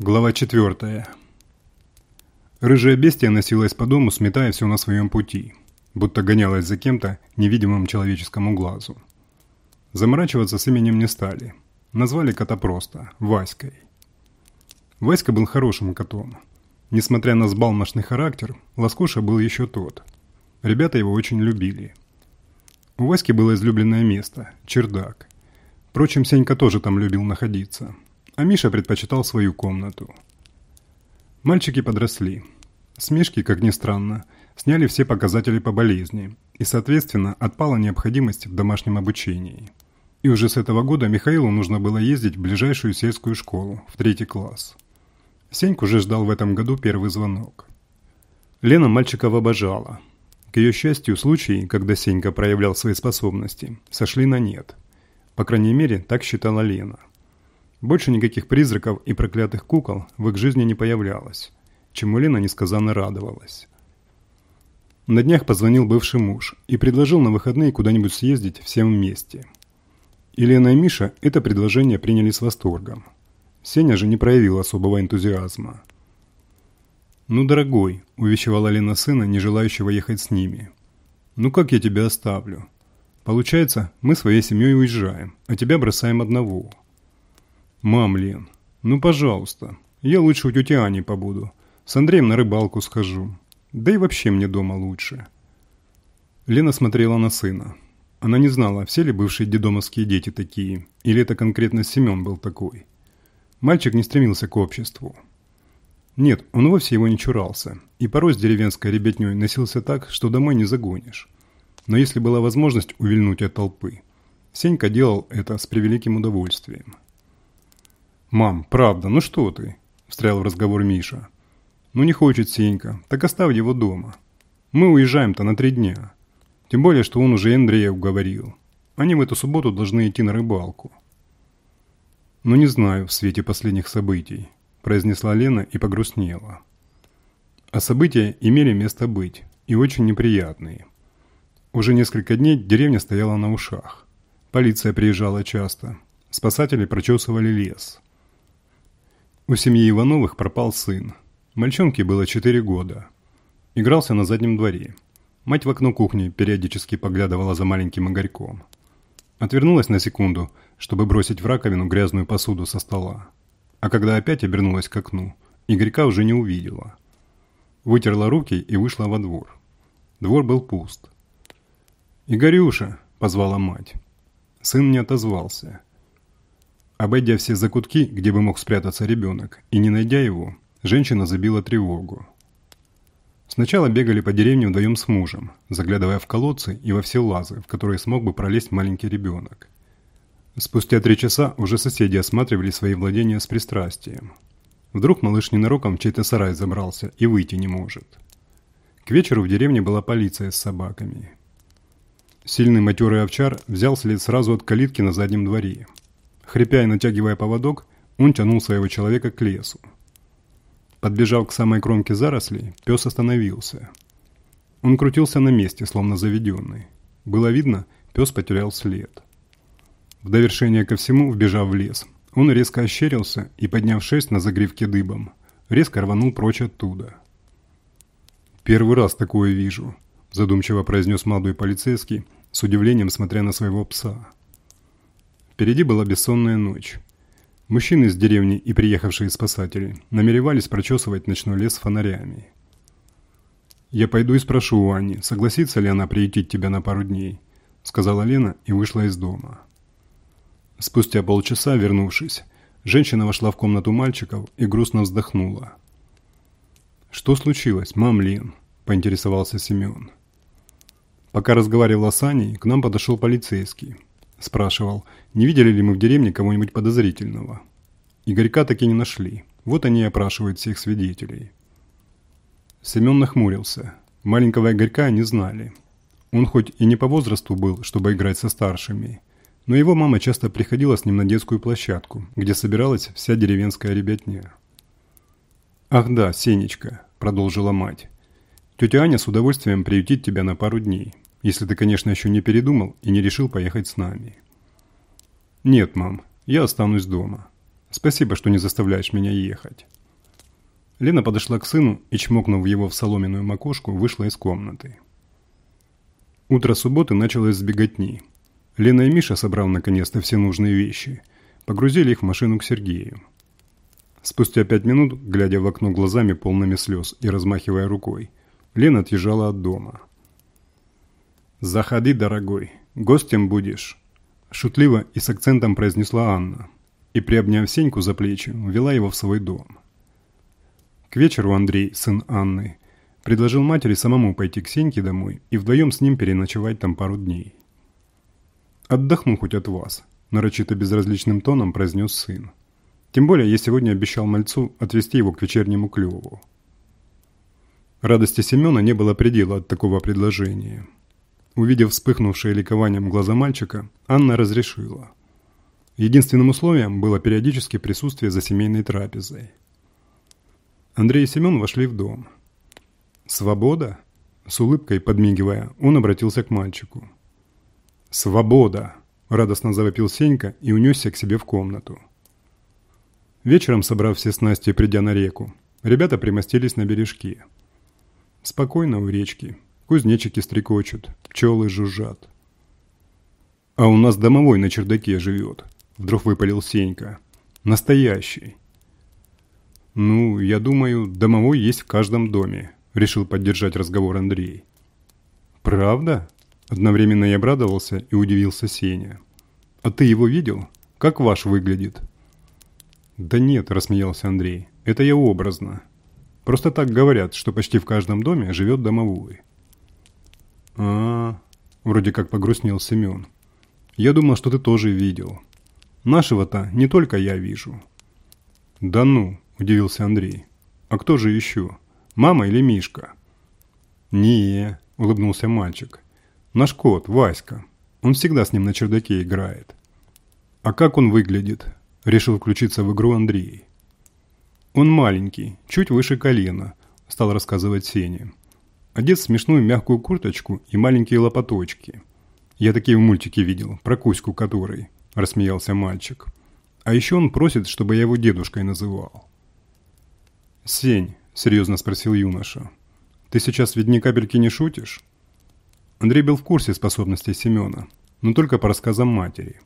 Глава 4. Рыжая бестия носилась по дому, сметая все на своем пути, будто гонялась за кем-то, невидимым человеческому глазу. Заморачиваться с именем не стали. Назвали кота просто – Васькой. Васька был хорошим котом. Несмотря на сбалмошный характер, Ласкуша был еще тот. Ребята его очень любили. У Васьки было излюбленное место – чердак. Впрочем, Сенька тоже там любил находиться – а Миша предпочитал свою комнату. Мальчики подросли. Смешки, как ни странно, сняли все показатели по болезни, и, соответственно, отпала необходимость в домашнем обучении. И уже с этого года Михаилу нужно было ездить в ближайшую сельскую школу, в третий класс. Сеньку уже ждал в этом году первый звонок. Лена мальчиков обожала. К ее счастью, случаи, когда Сенька проявлял свои способности, сошли на нет. По крайней мере, так считала Лена. Больше никаких призраков и проклятых кукол в их жизни не появлялось, чему Лена несказанно радовалась. На днях позвонил бывший муж и предложил на выходные куда-нибудь съездить всем вместе. И Лена и Миша это предложение приняли с восторгом. Сеня же не проявил особого энтузиазма. «Ну, дорогой», – увещевала Лена сына, не желающего ехать с ними. «Ну как я тебя оставлю? Получается, мы своей семьей уезжаем, а тебя бросаем одного». «Мам, Лен, ну пожалуйста, я лучше у тети Ани побуду. С Андреем на рыбалку схожу. Да и вообще мне дома лучше». Лена смотрела на сына. Она не знала, все ли бывшие дедомовские дети такие, или это конкретно Семен был такой. Мальчик не стремился к обществу. Нет, он вовсе его не чурался, и порой с деревенской ребятней носился так, что домой не загонишь. Но если была возможность увильнуть от толпы, Сенька делал это с превеликим удовольствием. «Мам, правда, ну что ты?» – встрял в разговор Миша. «Ну не хочет Сенька, так оставь его дома. Мы уезжаем-то на три дня. Тем более, что он уже Андрея уговорил. Они в эту субботу должны идти на рыбалку». «Ну не знаю в свете последних событий», – произнесла Лена и погрустнела. А события имели место быть, и очень неприятные. Уже несколько дней деревня стояла на ушах. Полиция приезжала часто. Спасатели прочесывали лес. У семьи Ивановых пропал сын. Мальчонке было 4 года. Игрался на заднем дворе. Мать в окно кухни периодически поглядывала за маленьким Игорьком. Отвернулась на секунду, чтобы бросить в раковину грязную посуду со стола. А когда опять обернулась к окну, Игорька уже не увидела. Вытерла руки и вышла во двор. Двор был пуст. «Игорюша!» – позвала мать. Сын не отозвался – Обойдя все закутки, где бы мог спрятаться ребенок, и не найдя его, женщина забила тревогу. Сначала бегали по деревне вдвоем с мужем, заглядывая в колодцы и во все лазы, в которые смог бы пролезть маленький ребенок. Спустя три часа уже соседи осматривали свои владения с пристрастием. Вдруг малыш ненароком в чей-то сарай забрался и выйти не может. К вечеру в деревне была полиция с собаками. Сильный матерый овчар взял след сразу от калитки на заднем дворе – Хрипя и натягивая поводок, он тянул своего человека к лесу. Подбежав к самой кромке зарослей, пес остановился. Он крутился на месте, словно заведенный. Было видно, пес потерял след. В довершение ко всему, вбежав в лес, он резко ощерился и, подняв шесть на загривке дыбом, резко рванул прочь оттуда. «Первый раз такое вижу», – задумчиво произнес молодой полицейский, с удивлением смотря на своего пса. Впереди была бессонная ночь. Мужчины из деревни и приехавшие спасатели намеревались прочесывать ночной лес фонарями. «Я пойду и спрошу у Ани, согласится ли она приютить тебя на пару дней», сказала Лена и вышла из дома. Спустя полчаса, вернувшись, женщина вошла в комнату мальчиков и грустно вздохнула. «Что случилось, мам Лен?» – поинтересовался Семен. Пока разговаривала с Аней, к нам подошел полицейский – Спрашивал, не видели ли мы в деревне кого-нибудь подозрительного. Игорька таки не нашли. Вот они и опрашивают всех свидетелей. Семен нахмурился. Маленького Игорька не знали. Он хоть и не по возрасту был, чтобы играть со старшими, но его мама часто приходила с ним на детскую площадку, где собиралась вся деревенская ребятня. «Ах да, Сенечка», – продолжила мать. «Тетя Аня с удовольствием приютит тебя на пару дней. Если ты, конечно, еще не передумал и не решил поехать с нами. Нет, мам, я останусь дома. Спасибо, что не заставляешь меня ехать». Лена подошла к сыну и, чмокнув его в соломенную макушку, вышла из комнаты. Утро субботы началось с беготни. Лена и Миша, собрав наконец-то все нужные вещи, погрузили их в машину к Сергею. Спустя пять минут, глядя в окно глазами полными слез и размахивая рукой, Лена отъезжала от дома. «Заходи, дорогой, гостем будешь», – шутливо и с акцентом произнесла Анна, и, приобняв Сеньку за плечи, ввела его в свой дом. К вечеру Андрей, сын Анны, предложил матери самому пойти к Сеньке домой и вдвоем с ним переночевать там пару дней. «Отдохну хоть от вас», – нарочито безразличным тоном произнес сын. «Тем более я сегодня обещал мальцу отвезти его к вечернему клюву». Радости Семена не было предела от такого предложения. Увидев вспыхнувшее ликованием глаза мальчика, Анна разрешила. Единственным условием было периодически присутствие за семейной трапезой. Андрей и Семен вошли в дом. «Свобода?» С улыбкой подмигивая, он обратился к мальчику. «Свобода!» – радостно завопил Сенька и унесся к себе в комнату. Вечером, собрав все снасти и придя на реку, ребята примостились на бережке. Спокойно у речки. Кузнечики стрекочут, пчелы жужжат. «А у нас домовой на чердаке живет», – вдруг выпалил Сенька. «Настоящий». «Ну, я думаю, домовой есть в каждом доме», – решил поддержать разговор Андрей. «Правда?» – одновременно я обрадовался и удивился Сеня. «А ты его видел? Как ваш выглядит?» «Да нет», – рассмеялся Андрей, – «это я образно. Просто так говорят, что почти в каждом доме живет домовой». А, вроде как погрустнел Семен. «Я думал, что ты тоже видел. Нашего-то не только я вижу». «Да ну», – удивился Андрей. «А кто же еще? Мама или Мишка?» «Не», – улыбнулся мальчик. «Наш кот, Васька. Он всегда с ним на чердаке играет». «А как он выглядит?» – решил включиться в игру Андрей. «Он маленький, чуть выше колена», – стал рассказывать Сеня. Одет в смешную мягкую курточку и маленькие лопаточки. Я такие в мультике видел, про Кузьку который, рассмеялся мальчик. А еще он просит, чтобы я его дедушкой называл. «Сень», – серьезно спросил юноша, – «ты сейчас ведь ни капельки не шутишь?» Андрей был в курсе способностей Семена, но только по рассказам матери.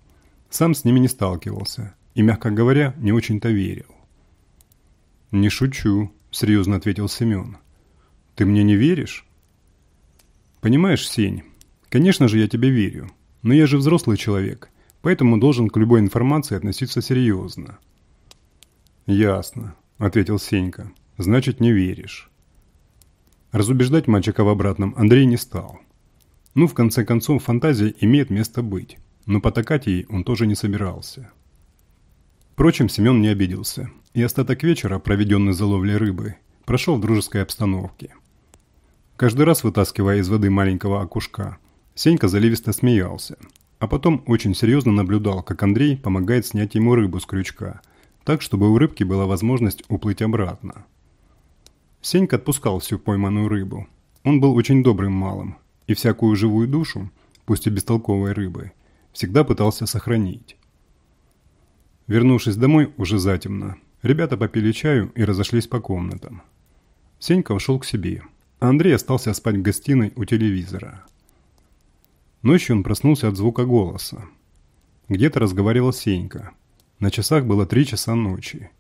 Сам с ними не сталкивался и, мягко говоря, не очень-то верил. «Не шучу», – серьезно ответил Семен. «Ты мне не веришь?» «Понимаешь, Сень, конечно же я тебе верю, но я же взрослый человек, поэтому должен к любой информации относиться серьезно». «Ясно. – ответил Сенька. «Значит, не веришь». Разубеждать мальчика в обратном Андрей не стал. Ну, в конце концов, фантазия имеет место быть, но потакать ей он тоже не собирался. Впрочем, Семен не обиделся, и остаток вечера, проведенный за ловлей рыбы, прошел в дружеской обстановке. Каждый раз вытаскивая из воды маленького окушка, Сенька заливисто смеялся, а потом очень серьезно наблюдал, как Андрей помогает снять ему рыбу с крючка – так, чтобы у рыбки была возможность уплыть обратно. Сенька отпускал всю пойманную рыбу. Он был очень добрым малым, и всякую живую душу, пусть и бестолковой рыбы, всегда пытался сохранить. Вернувшись домой уже затемно, ребята попили чаю и разошлись по комнатам. Сенька ушел к себе, Андрей остался спать в гостиной у телевизора. Ночью он проснулся от звука голоса. Где-то разговаривал Сенька – на часах было три часа ночи.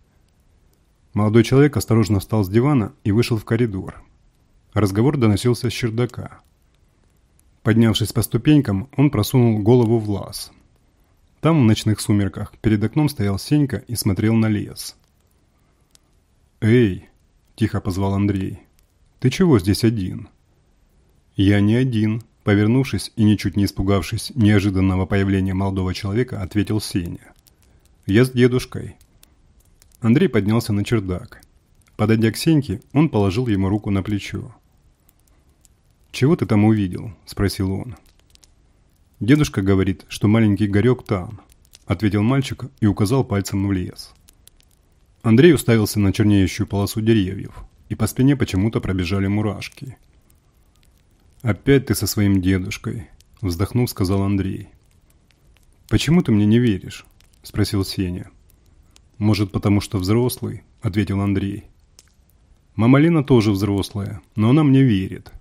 Молодой человек осторожно встал с дивана и вышел в коридор. Разговор доносился с чердака. Поднявшись по ступенькам, он просунул голову в лаз. Там, в ночных сумерках, перед окном стоял Сенька и смотрел на лес. «Эй!» – тихо позвал Андрей. «Ты чего здесь один?» «Я не один», – повернувшись и ничуть не испугавшись неожиданного появления молодого человека, ответил Сеня. Я с дедушкой». Андрей поднялся на чердак. Подойдя к Сеньке, он положил ему руку на плечо. «Чего ты там увидел?» – спросил он. «Дедушка говорит, что маленький горек там», – ответил мальчик и указал пальцем в лес. Андрей уставился на чернеющую полосу деревьев, и по спине почему-то пробежали мурашки. «Опять ты со своим дедушкой», – вздохнув, сказал Андрей. «Почему ты мне не веришь?» – спросил Сеня. «Может, потому что взрослый?» – ответил Андрей. «Мама Лена тоже взрослая, но она мне верит».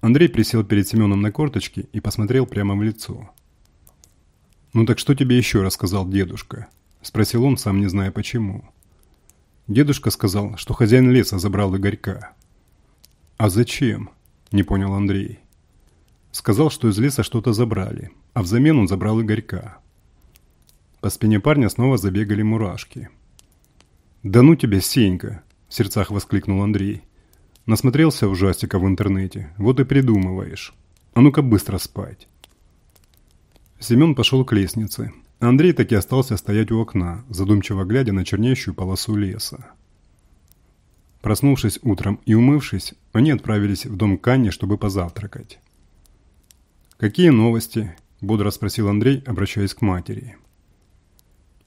Андрей присел перед Семеном на корточки и посмотрел прямо в лицо. «Ну так что тебе еще рассказал дедушка?» – спросил он, сам не зная почему. Дедушка сказал, что хозяин леса забрал Игорька. «А зачем?» – не понял Андрей. Сказал, что из леса что-то забрали, а взамен он забрал Игорька. По спине парня снова забегали мурашки. «Да ну тебя, Сенька!» – в сердцах воскликнул Андрей. «Насмотрелся ужастика в интернете, вот и придумываешь. А ну-ка быстро спать!» Семен пошел к лестнице. Андрей таки остался стоять у окна, задумчиво глядя на чернеющую полосу леса. Проснувшись утром и умывшись, они отправились в дом Канни, чтобы позавтракать. «Какие новости?» – бодро спросил Андрей, обращаясь к матери.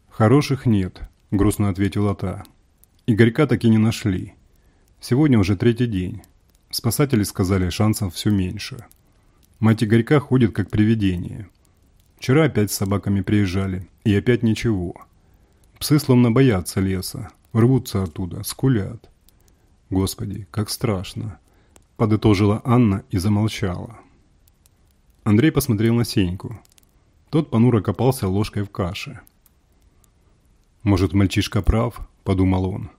«Хороших нет», – грустно ответила та. «Игорька таки не нашли. Сегодня уже третий день. Спасатели сказали, шансов все меньше. Мать Игорька ходит как привидение. Вчера опять с собаками приезжали, и опять ничего. Псы словно боятся леса, рвутся оттуда, скулят. Господи, как страшно!» – подытожила Анна и замолчала. Андрей посмотрел на Сеньку. Тот понуро копался ложкой в каше. «Может, мальчишка прав?» – подумал он.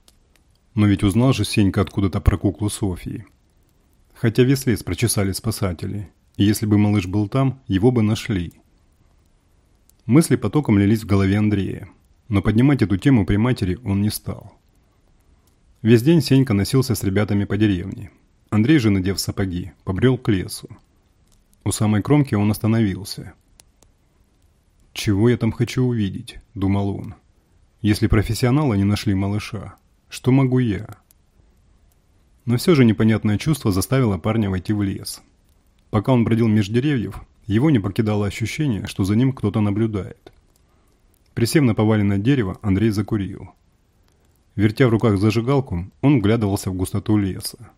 Но ведь узнал же Сенька откуда-то про куклу Софии. Хотя весь лес прочесали спасатели, и если бы малыш был там, его бы нашли. Мысли потоком лились в голове Андрея, но поднимать эту тему при матери он не стал. Весь день Сенька носился с ребятами по деревне. Андрей же, надев сапоги, побрел к лесу. У самой кромки он остановился. «Чего я там хочу увидеть?» – думал он. Если профессионалы не нашли малыша, что могу я? Но все же непонятное чувство заставило парня войти в лес. Пока он бродил меж деревьев, его не покидало ощущение, что за ним кто-то наблюдает. Присев на поваленное дерево, Андрей закурил. Вертя в руках зажигалку, он вглядывался в густоту леса.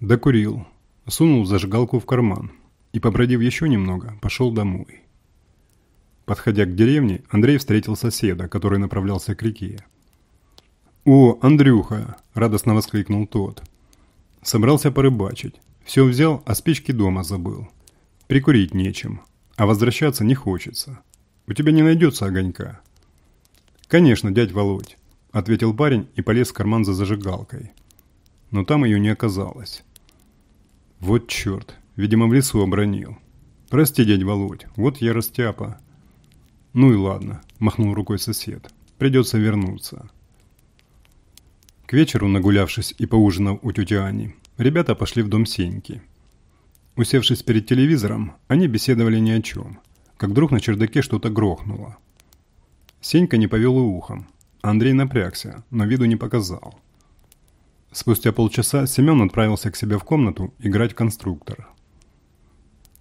Докурил, сунул зажигалку в карман и, побродив еще немного, пошел домой. Подходя к деревне, Андрей встретил соседа, который направлялся к реке. «О, Андрюха!» – радостно воскликнул тот. «Собрался порыбачить. Все взял, а спички дома забыл. Прикурить нечем, а возвращаться не хочется. У тебя не найдется огонька?» «Конечно, дядь Володь», – ответил парень и полез в карман за зажигалкой. Но там ее не оказалось. «Вот черт, видимо, в лесу обронил. Прости, дядь Володь, вот я растяпа». «Ну и ладно», – махнул рукой сосед. «Придется вернуться». К вечеру, нагулявшись и поужинав у тети Ани, ребята пошли в дом Сеньки. Усевшись перед телевизором, они беседовали ни о чем, как вдруг на чердаке что-то грохнуло. Сенька не повел и ухом. Андрей напрягся, но виду не показал. Спустя полчаса Семен отправился к себе в комнату играть в конструктор.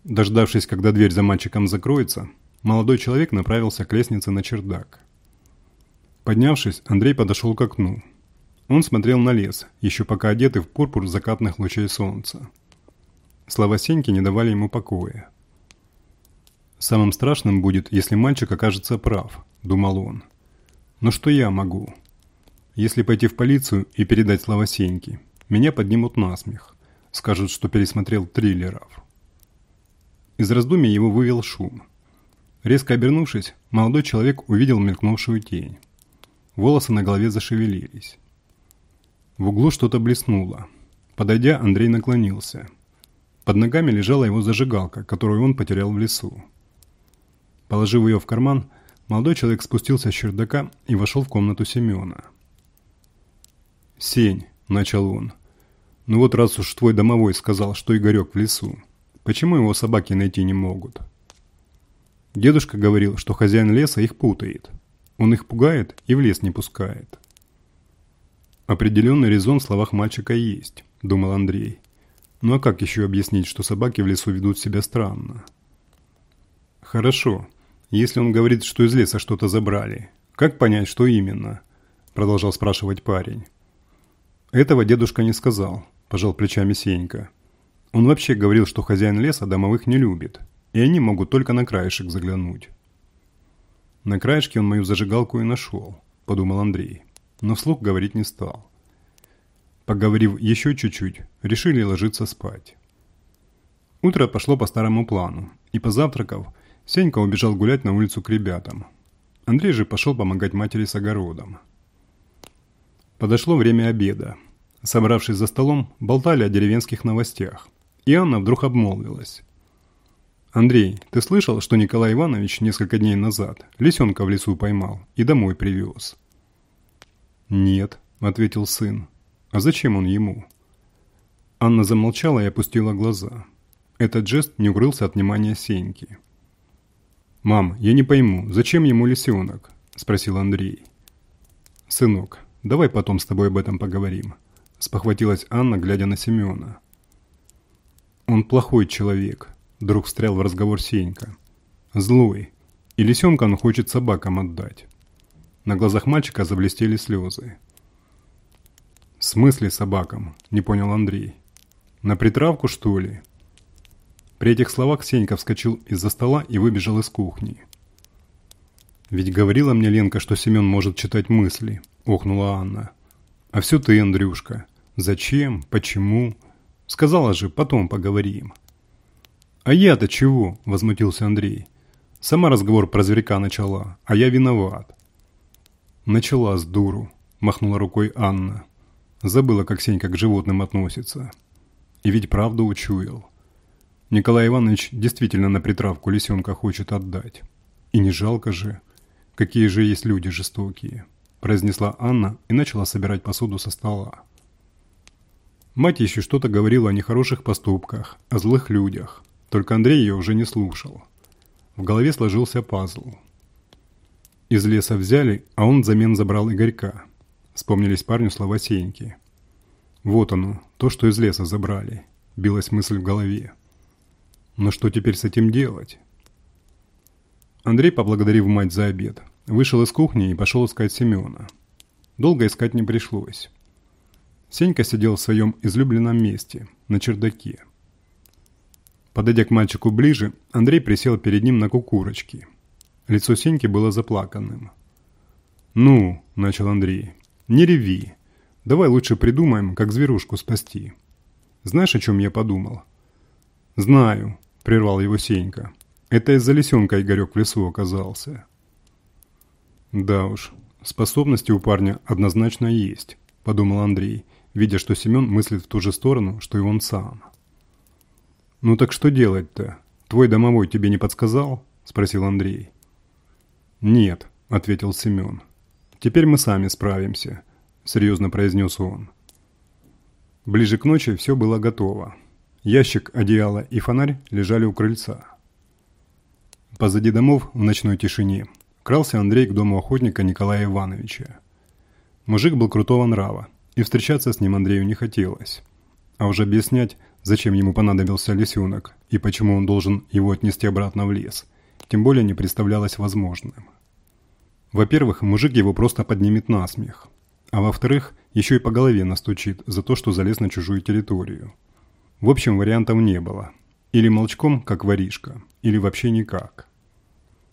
Дождавшись, когда дверь за мальчиком закроется, Молодой человек направился к лестнице на чердак. Поднявшись, Андрей подошел к окну. Он смотрел на лес, еще пока одетый в пурпур закатных лучей солнца. Слова Сеньки не давали ему покоя. «Самым страшным будет, если мальчик окажется прав», – думал он. «Но что я могу? Если пойти в полицию и передать слова Сеньки, меня поднимут на смех, скажут, что пересмотрел триллеров». Из раздумий его вывел шум. Резко обернувшись, молодой человек увидел мелькнувшую тень. Волосы на голове зашевелились. В углу что-то блеснуло. Подойдя, Андрей наклонился. Под ногами лежала его зажигалка, которую он потерял в лесу. Положив ее в карман, молодой человек спустился с чердака и вошел в комнату Семена. «Сень», — начал он, — «ну вот раз уж твой домовой сказал, что Игорек в лесу, почему его собаки найти не могут?» Дедушка говорил, что хозяин леса их путает. Он их пугает и в лес не пускает. Определенный резон в словах мальчика есть, думал Андрей. Ну а как еще объяснить, что собаки в лесу ведут себя странно? Хорошо. Если он говорит, что из леса что-то забрали, как понять, что именно? Продолжал спрашивать парень. Этого дедушка не сказал, пожал плечами Сенька. Он вообще говорил, что хозяин леса домовых не любит, и они могут только на краешек заглянуть. На краешке он мою зажигалку и нашел, подумал Андрей, но вслух говорить не стал. Поговорив еще чуть-чуть, решили ложиться спать. Утро пошло по старому плану, и позавтракав, Сенька убежал гулять на улицу к ребятам. Андрей же пошел помогать матери с огородом. Подошло время обеда. Собравшись за столом, болтали о деревенских новостях. И Анна вдруг обмолвилась. «Андрей, ты слышал, что Николай Иванович несколько дней назад лисенка в лесу поймал и домой привез?» «Нет», — ответил сын. «А зачем он ему?» Анна замолчала и опустила глаза. Этот жест не укрылся от внимания Сеньки. «Мам, я не пойму, зачем ему лисенок?» – спросил Андрей. «Сынок, давай потом с тобой об этом поговорим», – спохватилась Анна, глядя на Семена. «Он плохой человек», – вдруг встрял в разговор Сенька. «Злой. И лисенка он хочет собакам отдать». На глазах мальчика заблестели слезы. «В смысле собакам?» – не понял Андрей. «На притравку, что ли?» При этих словах Сенька вскочил из-за стола и выбежал из кухни. «Ведь говорила мне Ленка, что Семен может читать мысли», – охнула Анна. «А все ты, Андрюшка. Зачем? Почему? Сказала же, потом поговорим». «А я-то чего?» – возмутился Андрей. «Сама разговор про зверька начала, а я виноват». «Начала с дуру», – махнула рукой Анна. Забыла, как Сенька к животным относится. И ведь правду учуял. Николай Иванович действительно на притравку лисенка хочет отдать. И не жалко же. Какие же есть люди жестокие. Произнесла Анна и начала собирать посуду со стола. Мать еще что-то говорила о нехороших поступках, о злых людях. Только Андрей ее уже не слушал. В голове сложился пазл. Из леса взяли, а он взамен забрал Игорька. Вспомнились парню слова Сеньки. Вот оно, то, что из леса забрали. Билась мысль в голове. Но что теперь с этим делать? Андрей, поблагодарив мать за обед, вышел из кухни и пошел искать Семена. Долго искать не пришлось. Сенька сидел в своем излюбленном месте, на чердаке. Подойдя к мальчику ближе, Андрей присел перед ним на кукурочки. Лицо Сеньки было заплаканным. «Ну», – начал Андрей, – «не реви. Давай лучше придумаем, как зверушку спасти. Знаешь, о чем я подумал?» «Знаю», – прервал его Сенька. «Это из-за лисенка Игорек в лесу оказался». «Да уж, способности у парня однозначно есть», – подумал Андрей, видя, что Семен мыслит в ту же сторону, что и он сам. «Ну так что делать-то? Твой домовой тебе не подсказал?» – спросил Андрей. «Нет», – ответил Семен. «Теперь мы сами справимся», – серьезно произнес он. Ближе к ночи все было готово. Ящик, одеяло и фонарь лежали у крыльца. Позади домов в ночной тишине крался Андрей к дому охотника Николая Ивановича. Мужик был крутого нрава, и встречаться с ним Андрею не хотелось. А уже объяснять, зачем ему понадобился лисенок и почему он должен его отнести обратно в лес, тем более не представлялось возможным. Во-первых, мужик его просто поднимет на смех, а во-вторых, еще и по голове настучит за то, что залез на чужую территорию – в общем, вариантов не было. Или молчком, как воришка, или вообще никак.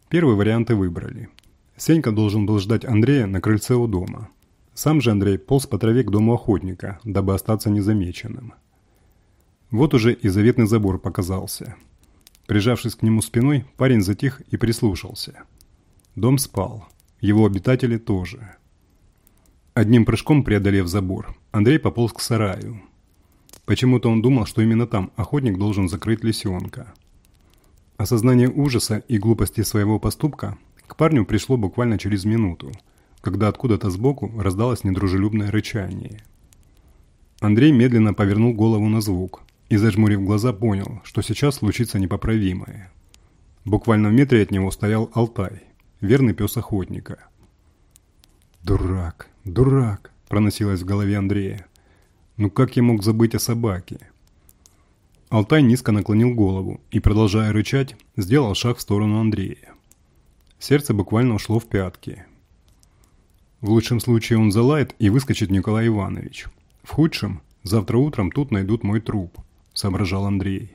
Первые варианты выбрали. Сенька должен был ждать Андрея на крыльце у дома. Сам же Андрей полз по траве к дому охотника, дабы остаться незамеченным. Вот уже и заветный забор показался. Прижавшись к нему спиной, парень затих и прислушался. Дом спал. Его обитатели тоже. Одним прыжком преодолев забор, Андрей пополз к сараю, Почему-то он думал, что именно там охотник должен закрыть лисенка. Осознание ужаса и глупости своего поступка к парню пришло буквально через минуту, когда откуда-то сбоку раздалось недружелюбное рычание. Андрей медленно повернул голову на звук и, зажмурив глаза, понял, что сейчас случится непоправимое. Буквально в метре от него стоял Алтай, верный пес охотника. «Дурак, дурак!» – проносилось в голове Андрея. Ну как я мог забыть о собаке? Алтай низко наклонил голову и, продолжая рычать, сделал шаг в сторону Андрея. Сердце буквально ушло в пятки. В лучшем случае он залает и выскочит Николай Иванович. В худшем, завтра утром тут найдут мой труп, соображал Андрей.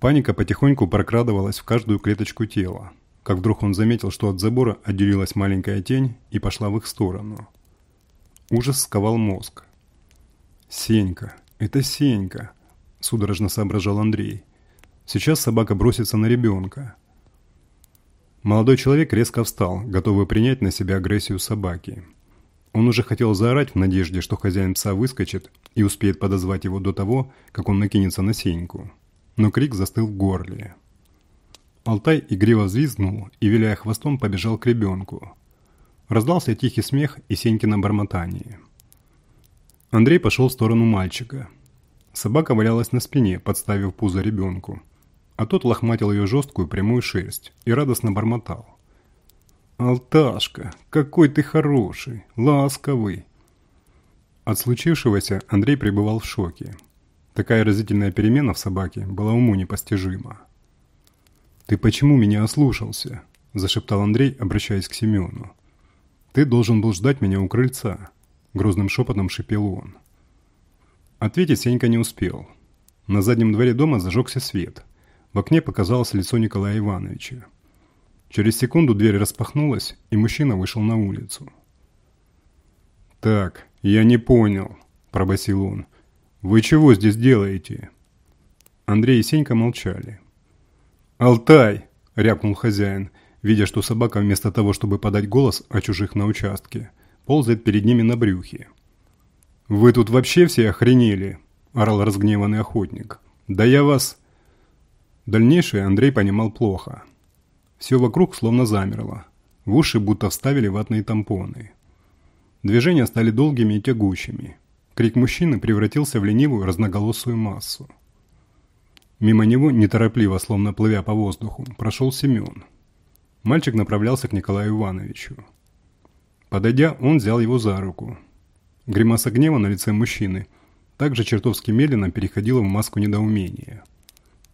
Паника потихоньку прокрадывалась в каждую клеточку тела. Как вдруг он заметил, что от забора отделилась маленькая тень и пошла в их сторону. Ужас сковал мозг. «Сенька! Это Сенька!» – судорожно соображал Андрей. «Сейчас собака бросится на ребенка». Молодой человек резко встал, готовый принять на себя агрессию собаки. Он уже хотел заорать в надежде, что хозяин пса выскочит и успеет подозвать его до того, как он накинется на Сеньку. Но крик застыл в горле. Алтай игриво взвизгнул и, виляя хвостом, побежал к ребенку. Раздался тихий смех и Сенькино бормотание. Андрей пошел в сторону мальчика. Собака валялась на спине, подставив пузо ребенку, а тот лохматил ее жесткую прямую шерсть и радостно бормотал. «Алташка, какой ты хороший, ласковый!» От случившегося Андрей пребывал в шоке. Такая разительная перемена в собаке была уму непостижима. «Ты почему меня ослушался?» – зашептал Андрей, обращаясь к Семену. «Ты должен был ждать меня у крыльца», – грозным шепотом шипел он. Ответить Сенька не успел. На заднем дворе дома зажегся свет. В окне показалось лицо Николая Ивановича. Через секунду дверь распахнулась, и мужчина вышел на улицу. «Так, я не понял», – пробасил он. «Вы чего здесь делаете?» Андрей и Сенька молчали. «Алтай!» – рявкнул хозяин, видя, что собака вместо того, чтобы подать голос о чужих на участке, ползает перед ними на брюхе. «Вы тут вообще все охренели?» – орал разгневанный охотник. «Да я вас...» Дальнейшее Андрей понимал плохо. Все вокруг словно замерло. В уши будто вставили ватные тампоны. Движения стали долгими и тягучими. Крик мужчины превратился в ленивую разноголосую массу. Мимо него, неторопливо, словно плывя по воздуху, прошел Семен. Мальчик направлялся к Николаю Ивановичу. Подойдя, он взял его за руку. Гримаса гнева на лице мужчины также чертовски медленно переходила в маску недоумения.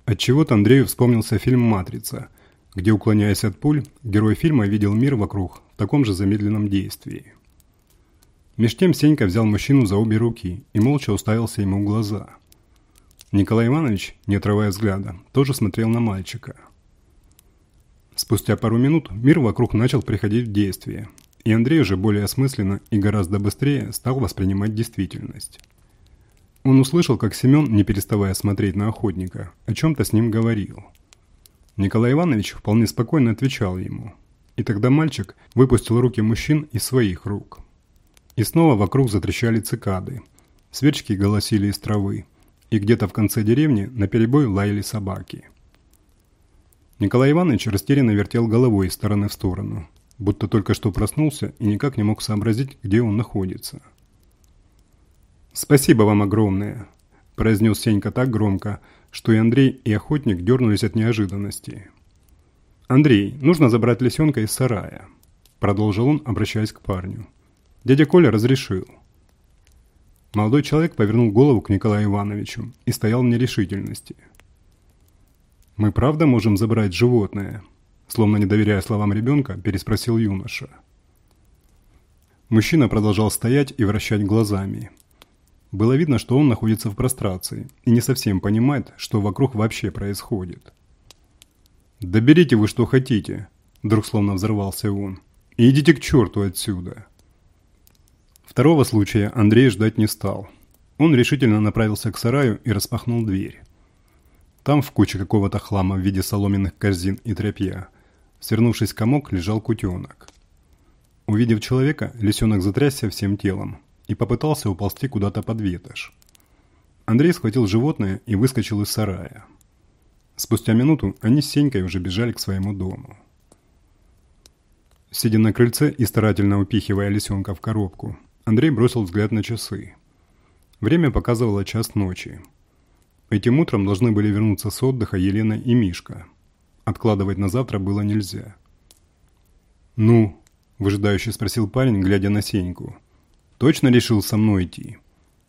Отчего-то Андрею вспомнился фильм «Матрица», где, уклоняясь от пуль, герой фильма видел мир вокруг в таком же замедленном действии. Меж тем Сенька взял мужчину за обе руки и молча уставился ему в глаза – Николай Иванович, не отрывая взгляда, тоже смотрел на мальчика. Спустя пару минут мир вокруг начал приходить в действие, и Андрей уже более осмысленно и гораздо быстрее стал воспринимать действительность. Он услышал, как Семен, не переставая смотреть на охотника, о чем-то с ним говорил. Николай Иванович вполне спокойно отвечал ему. И тогда мальчик выпустил руки мужчин из своих рук. И снова вокруг затрещали цикады. Свечки голосили из травы, и где-то в конце деревни на перебой лаяли собаки. Николай Иванович растерянно вертел головой из стороны в сторону, будто только что проснулся и никак не мог сообразить, где он находится. «Спасибо вам огромное», – произнес Сенька так громко, что и Андрей, и охотник дернулись от неожиданности. «Андрей, нужно забрать лисенка из сарая», – продолжил он, обращаясь к парню. «Дядя Коля разрешил». Молодой человек повернул голову к Николаю Ивановичу и стоял в нерешительности. «Мы правда можем забрать животное?» Словно не доверяя словам ребенка, переспросил юноша. Мужчина продолжал стоять и вращать глазами. Было видно, что он находится в прострации и не совсем понимает, что вокруг вообще происходит. «Да берите вы что хотите!» Вдруг словно взорвался он. «И идите к черту отсюда!» Второго случая Андрей ждать не стал. Он решительно направился к сараю и распахнул дверь. Там в куче какого-то хлама в виде соломенных корзин и тряпья, свернувшись комок, лежал кутенок. Увидев человека, лисенок затрясся всем телом и попытался уползти куда-то под ветошь. Андрей схватил животное и выскочил из сарая. Спустя минуту они с Сенькой уже бежали к своему дому. Сидя на крыльце и старательно упихивая лисенка в коробку, Андрей бросил взгляд на часы. Время показывало час ночи. Этим утром должны были вернуться с отдыха Елена и Мишка. Откладывать на завтра было нельзя. «Ну?» – выжидающе спросил парень, глядя на Сеньку. «Точно решил со мной идти?»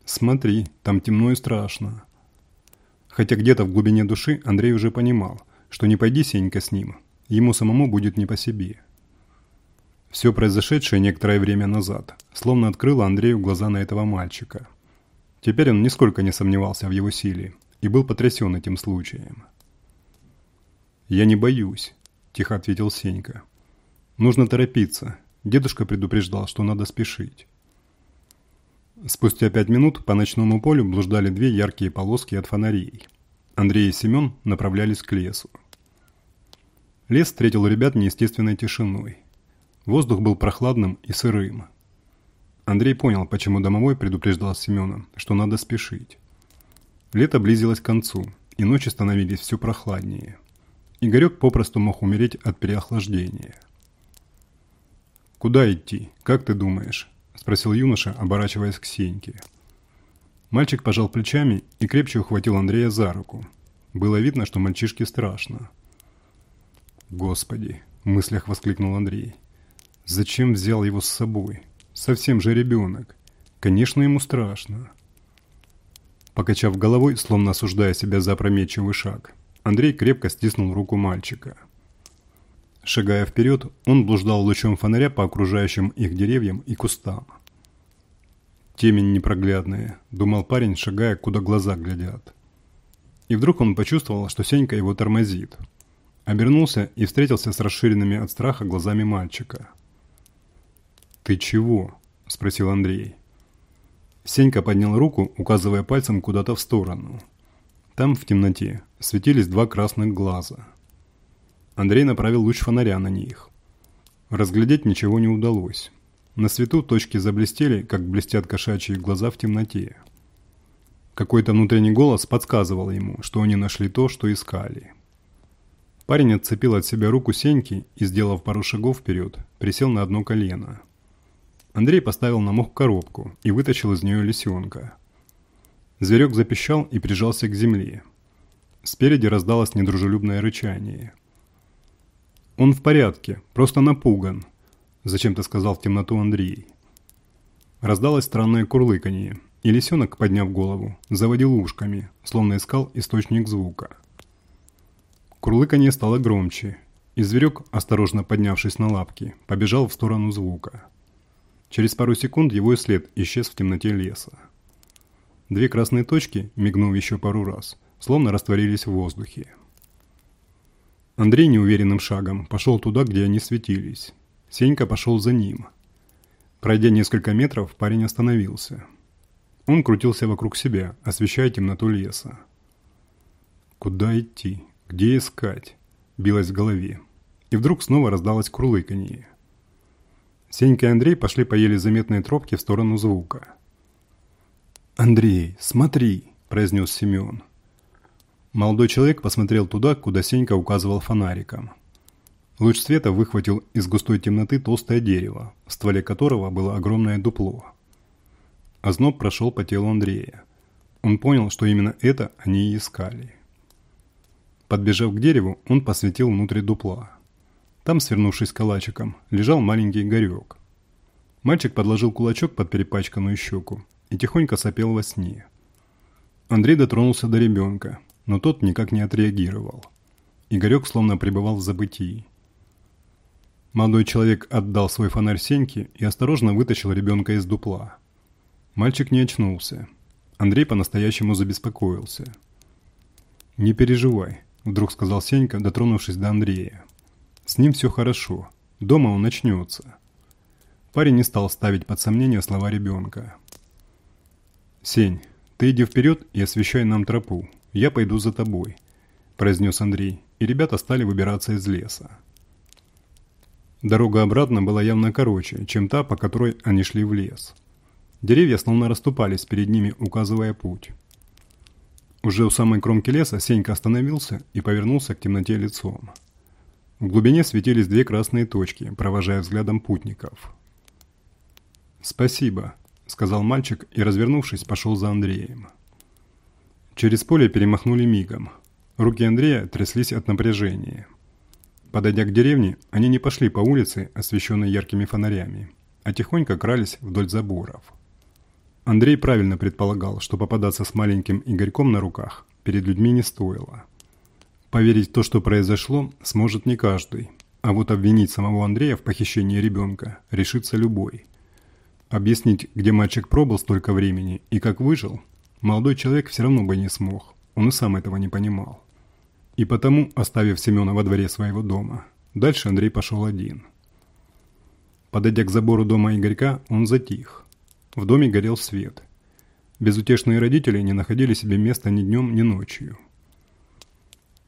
«Смотри, там темно и страшно». Хотя где-то в глубине души Андрей уже понимал, что не пойди Сенька с ним, ему самому будет не по себе. Все произошедшее некоторое время назад словно открыло Андрею глаза на этого мальчика. Теперь он нисколько не сомневался в его силе и был потрясен этим случаем. «Я не боюсь», тихо ответил Сенька. «Нужно торопиться. Дедушка предупреждал, что надо спешить». Спустя пять минут по ночному полю блуждали две яркие полоски от фонарей. Андрей и Семен направлялись к лесу. Лес встретил ребят неестественной тишиной. Воздух был прохладным и сырым. Андрей понял, почему домовой предупреждал Семена, что надо спешить. Лето близилось к концу, и ночи становились все прохладнее. Игорек попросту мог умереть от переохлаждения. «Куда идти? Как ты думаешь?» – спросил юноша, оборачиваясь к Сеньке. Мальчик пожал плечами и крепче ухватил Андрея за руку. Было видно, что мальчишке страшно. «Господи!» – в мыслях воскликнул Андрей. «Зачем взял его с собой? Совсем же ребенок. Конечно, ему страшно». Покачав головой, словно осуждая себя за опрометчивый шаг, Андрей крепко стиснул руку мальчика. Шагая вперед, он блуждал лучом фонаря по окружающим их деревьям и кустам. «Темень непроглядная», – думал парень, шагая, куда глаза глядят. И вдруг он почувствовал, что Сенька его тормозит. Обернулся и встретился с расширенными от страха глазами мальчика. «Ты чего?» – спросил Андрей. Сенька поднял руку, указывая пальцем куда-то в сторону. Там, в темноте, светились два красных глаза. Андрей направил луч фонаря на них. Разглядеть ничего не удалось. На свету точки заблестели, как блестят кошачьи глаза в темноте. Какой-то внутренний голос подсказывал ему, что они нашли то, что искали. Парень отцепил от себя руку Сеньки и, сделав пару шагов вперед, присел на одно колено. Андрей поставил на мох коробку и вытащил из нее лисенка. Зверек запищал и прижался к земле. Спереди раздалось недружелюбное рычание. «Он в порядке, просто напуган», – зачем-то сказал в темноту Андрей. Раздалось странное курлыканье, и лисенок, подняв голову, заводил ушками, словно искал источник звука. Курлыканье стало громче, и зверек, осторожно поднявшись на лапки, побежал в сторону звука. Через пару секунд его след исчез в темноте леса. Две красные точки, мигнув еще пару раз, словно растворились в воздухе. Андрей неуверенным шагом пошел туда, где они светились. Сенька пошел за ним. Пройдя несколько метров, парень остановился. Он крутился вокруг себя, освещая темноту леса. «Куда идти? Где искать?» – билось в голове. И вдруг снова раздалось курлыканье. Сенька и Андрей пошли по еле заметной тропке в сторону звука. «Андрей, смотри!» – произнес Семен. Молодой человек посмотрел туда, куда Сенька указывал фонариком. Луч света выхватил из густой темноты толстое дерево, в стволе которого было огромное дупло. Озноб прошел по телу Андрея. Он понял, что именно это они и искали. Подбежав к дереву, он посветил внутрь дупла. Там, свернувшись калачиком, лежал маленький Игорек. Мальчик подложил кулачок под перепачканную щеку и тихонько сопел во сне. Андрей дотронулся до ребенка, но тот никак не отреагировал. Игорек словно пребывал в забытии. Молодой человек отдал свой фонарь Сеньке и осторожно вытащил ребенка из дупла. Мальчик не очнулся. Андрей по-настоящему забеспокоился. «Не переживай», – вдруг сказал Сенька, дотронувшись до Андрея. «С ним все хорошо. Дома он начнется». Парень не стал ставить под сомнение слова ребенка. «Сень, ты иди вперед и освещай нам тропу. Я пойду за тобой», – произнес Андрей, и ребята стали выбираться из леса. Дорога обратно была явно короче, чем та, по которой они шли в лес. Деревья словно расступались перед ними, указывая путь. Уже у самой кромки леса Сенька остановился и повернулся к темноте лицом. В глубине светились две красные точки, провожая взглядом путников. «Спасибо», — сказал мальчик и, развернувшись, пошел за Андреем. Через поле перемахнули мигом. Руки Андрея тряслись от напряжения. Подойдя к деревне, они не пошли по улице, освещенной яркими фонарями, а тихонько крались вдоль заборов. Андрей правильно предполагал, что попадаться с маленьким Игорьком на руках перед людьми не стоило. Поверить в то, что произошло, сможет не каждый, а вот обвинить самого Андрея в похищении ребенка решится любой. Объяснить, где мальчик пробыл столько времени и как выжил, молодой человек все равно бы не смог, он и сам этого не понимал. И потому, оставив Семена во дворе своего дома, Дальше Андрей пошел один. Подойдя к забору дома Игорька, он затих. В доме горел свет. Безутешные родители не находили себе места ни днем, ни ночью.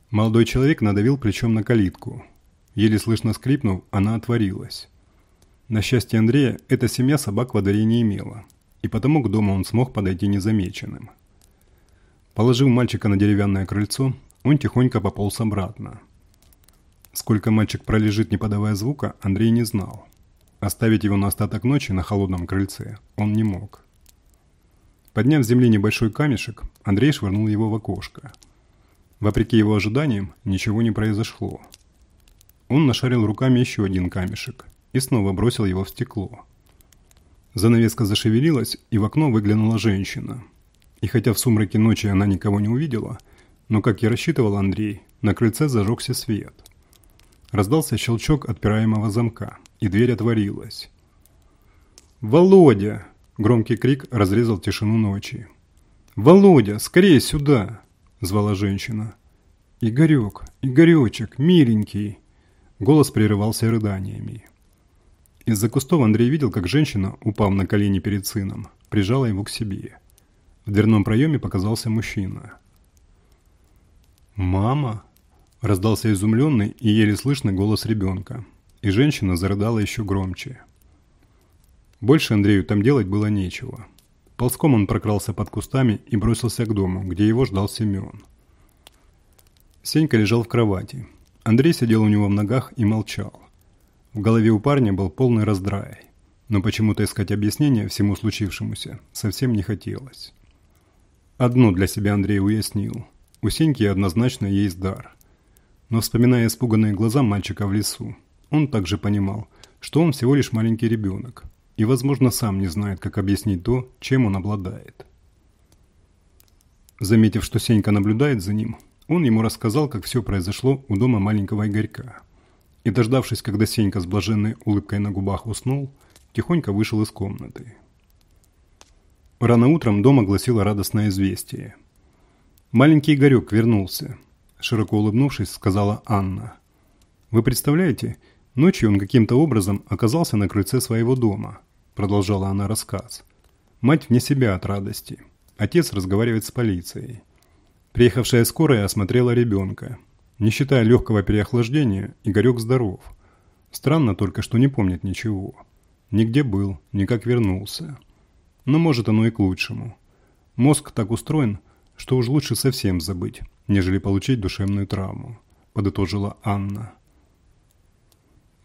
Молодой человек надавил плечом на калитку. Еле слышно скрипнув, она отворилась. На счастье Андрея, эта семья собак во дворе не имела, и потому к дому он смог подойти незамеченным. Положив мальчика на деревянное крыльцо, он тихонько пополз обратно. Сколько мальчик пролежит, не подавая звука, Андрей не знал. Оставить его на остаток ночи на холодном крыльце он не мог. Подняв с земли небольшой камешек, Андрей швырнул его в окошко. Вопреки его ожиданиям, ничего не произошло. Он нашарил руками еще один камешек и снова бросил его в стекло. Занавеска зашевелилась, и в окно выглянула женщина. И хотя в сумраке ночи она никого не увидела, но, как и рассчитывал Андрей, на крыльце зажегся свет. Раздался щелчок отпираемого замка, и дверь отворилась. «Володя!» – громкий крик разрезал тишину ночи. «Володя, скорее сюда!» – звала женщина. «Игорек, Игоречек, миленький!» Голос прерывался рыданиями. Из-за кустов Андрей видел, как женщина, упав на колени перед сыном, прижала его к себе. В дверном проеме показался мужчина. «Мама!» – раздался изумленный и еле слышный голос ребенка, и женщина зарыдала еще громче. Больше Андрею там делать было нечего. Ползком он прокрался под кустами и бросился к дому, где его ждал Семен. Сенька лежал в кровати. Андрей сидел у него в ногах и молчал. В голове у парня был полный раздрай, но почему-то искать объяснение всему случившемуся совсем не хотелось. Одно для себя Андрей уяснил. У Сеньки однозначно есть дар. Но вспоминая испуганные глаза мальчика в лесу, он также понимал, что он всего лишь маленький ребенок – и, возможно, сам не знает, как объяснить то, чем он обладает. Заметив, что Сенька наблюдает за ним, он ему рассказал, как все произошло у дома маленького Игорька. И, дождавшись, когда Сенька с блаженной улыбкой на губах уснул, тихонько вышел из комнаты. Рано утром дома гласило радостное известие. «Маленький Игорек вернулся», – широко улыбнувшись, сказала Анна. «Вы представляете, ночью он каким-то образом оказался на крыльце своего дома – продолжала она рассказ. Мать вне себя от радости. Отец разговаривает с полицией. Приехавшая скорая осмотрела ребенка. Не считая легкого переохлаждения, Игорек здоров. Странно только, что не помнит ничего. Нигде был, никак вернулся. Но может оно и к лучшему. Мозг так устроен, что уж лучше совсем забыть, нежели получить душевную травму, подытожила Анна.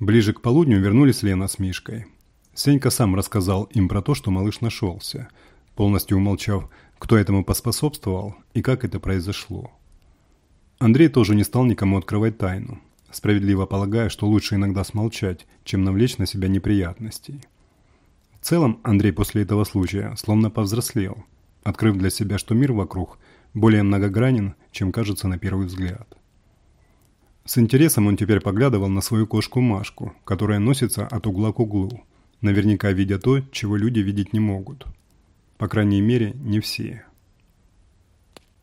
Ближе к полудню вернулись Лена с Мишкой. Сенька сам рассказал им про то, что малыш нашелся, полностью умолчав, кто этому поспособствовал и как это произошло. Андрей тоже не стал никому открывать тайну, справедливо полагая, что лучше иногда смолчать, чем навлечь на себя неприятностей. В целом Андрей после этого случая словно повзрослел, открыв для себя, что мир вокруг более многогранен, чем кажется на первый взгляд. С интересом он теперь поглядывал на свою кошку Машку, которая носится от угла к углу, наверняка видя то, чего люди видеть не могут. По крайней мере, не все.